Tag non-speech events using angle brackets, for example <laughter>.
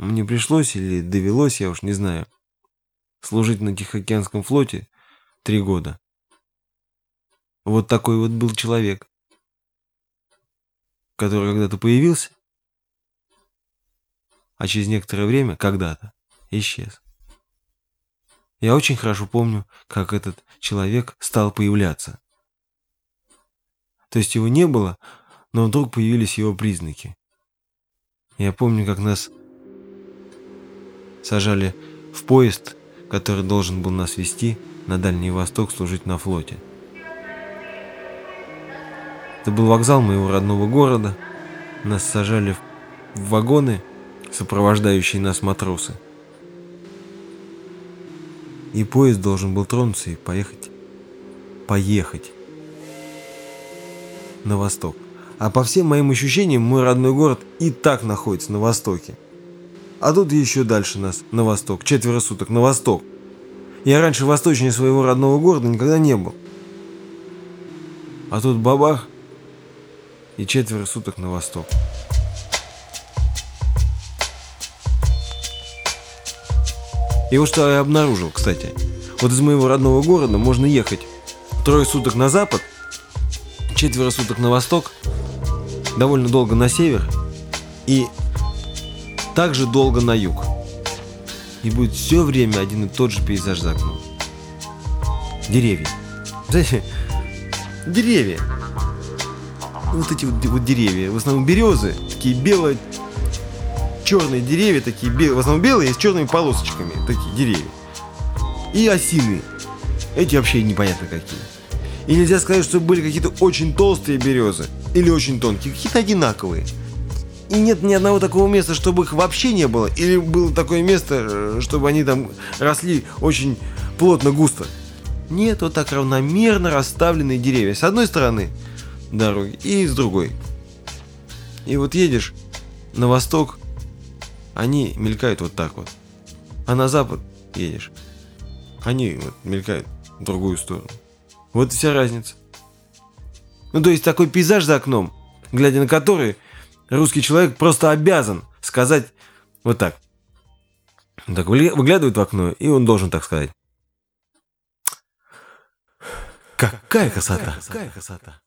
мне пришлось или довелось, я уж не знаю, служить на Тихоокеанском флоте три года. Вот такой вот был человек, который когда-то появился, а через некоторое время, когда-то, исчез. Я очень хорошо помню, как этот человек стал появляться. То есть его не было, но вдруг появились его признаки. Я помню, как нас сажали в поезд, который должен был нас вести на Дальний Восток служить на флоте. Это был вокзал моего родного города. Нас сажали в вагоны, сопровождающие нас матросы. И поезд должен был тронуться и поехать. Поехать. На восток. А по всем моим ощущениям, мой родной город и так находится на востоке. А тут еще дальше нас, на восток, четверо суток, на восток. Я раньше восточнее своего родного города никогда не был. А тут бабах и четверо суток на восток. И вот что я обнаружил, кстати. Вот из моего родного города можно ехать трое суток на запад, четверо суток на восток, довольно долго на север и также долго на юг. И будет все время один и тот же пейзаж за окном. Деревья. Знаете, <laughs> деревья. Вот эти вот, вот деревья. В основном березы, такие белые черные деревья, такие белые, в основном белые, с черными полосочками, такие деревья. И осины. Эти вообще непонятно какие. И нельзя сказать, что были какие-то очень толстые березы или очень тонкие, какие-то одинаковые. И нет ни одного такого места, чтобы их вообще не было. Или было такое место, э, чтобы они там росли очень плотно, густо. Нет, вот так равномерно расставленные деревья. С одной стороны дороги и с другой. И вот едешь на восток, они мелькают вот так вот. А на запад едешь, они вот мелькают в другую сторону. Вот вся разница. Ну, то есть такой пейзаж за окном, глядя на который, русский человек просто обязан сказать вот так. Он так выглядывает в окно, и он должен так сказать. Какая красота! Какая красота!